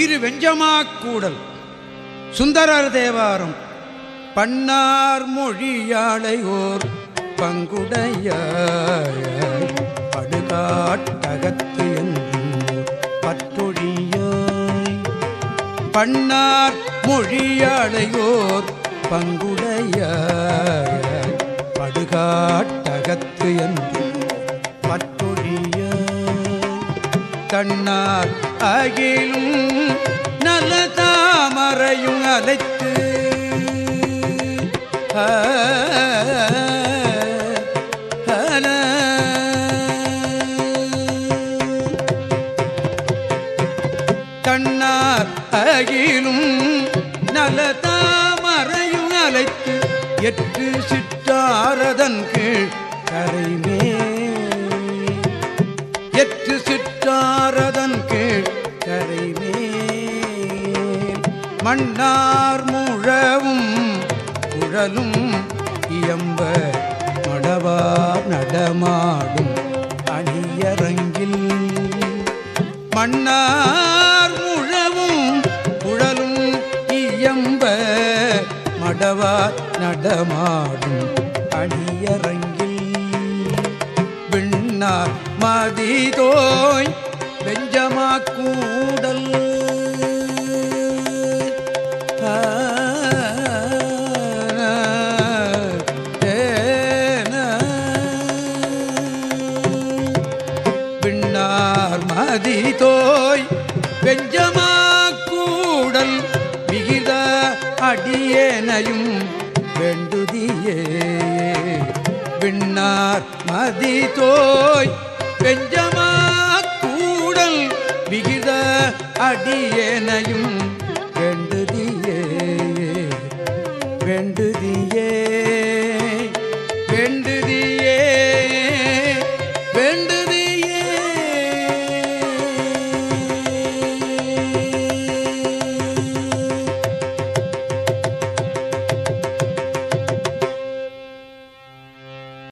திரு வெஞ்சமாக்கூடல் சுந்தரர் தேவாரம் பண்ணார் மொழியாளையோர் பங்குடைய படுகாட்டகத்து என்றும் பற்றொழியாய் பன்னார் மொழியாளையோர் பங்குடைய படுகாட்டகத்து என்று பற்றொழிய தன்னார் அகிலும் நல்ல தாமரையும் அழைத்து கண்ணார் அகிலும் நல்ல தாமரையும் அழைத்து எட்டு சிற்றாரதன் கீழ் கரைமே எட்டு சிற்றாரதன் கீழ் மன்னார் முழவும் குழலும் இயம்ப மடவார் நடமாடும் அணியரங்கில். மன்னார் முழவும் குழலும் இயம்ப மடவார் நடமாடும் அணியரங்கில். விண்ணார் மதிதோய் வெஞ்சமா கூடல் மதிதோய் வெஞ்சமா கூடல் மிகித அடியேனையும் வெண்டுதியே விண்ணார் மதிதோய் வெஞ்சமா கூடல் மிகித அடியேனையும் வெண்டுதியே வெண்டுதியே வெண்டு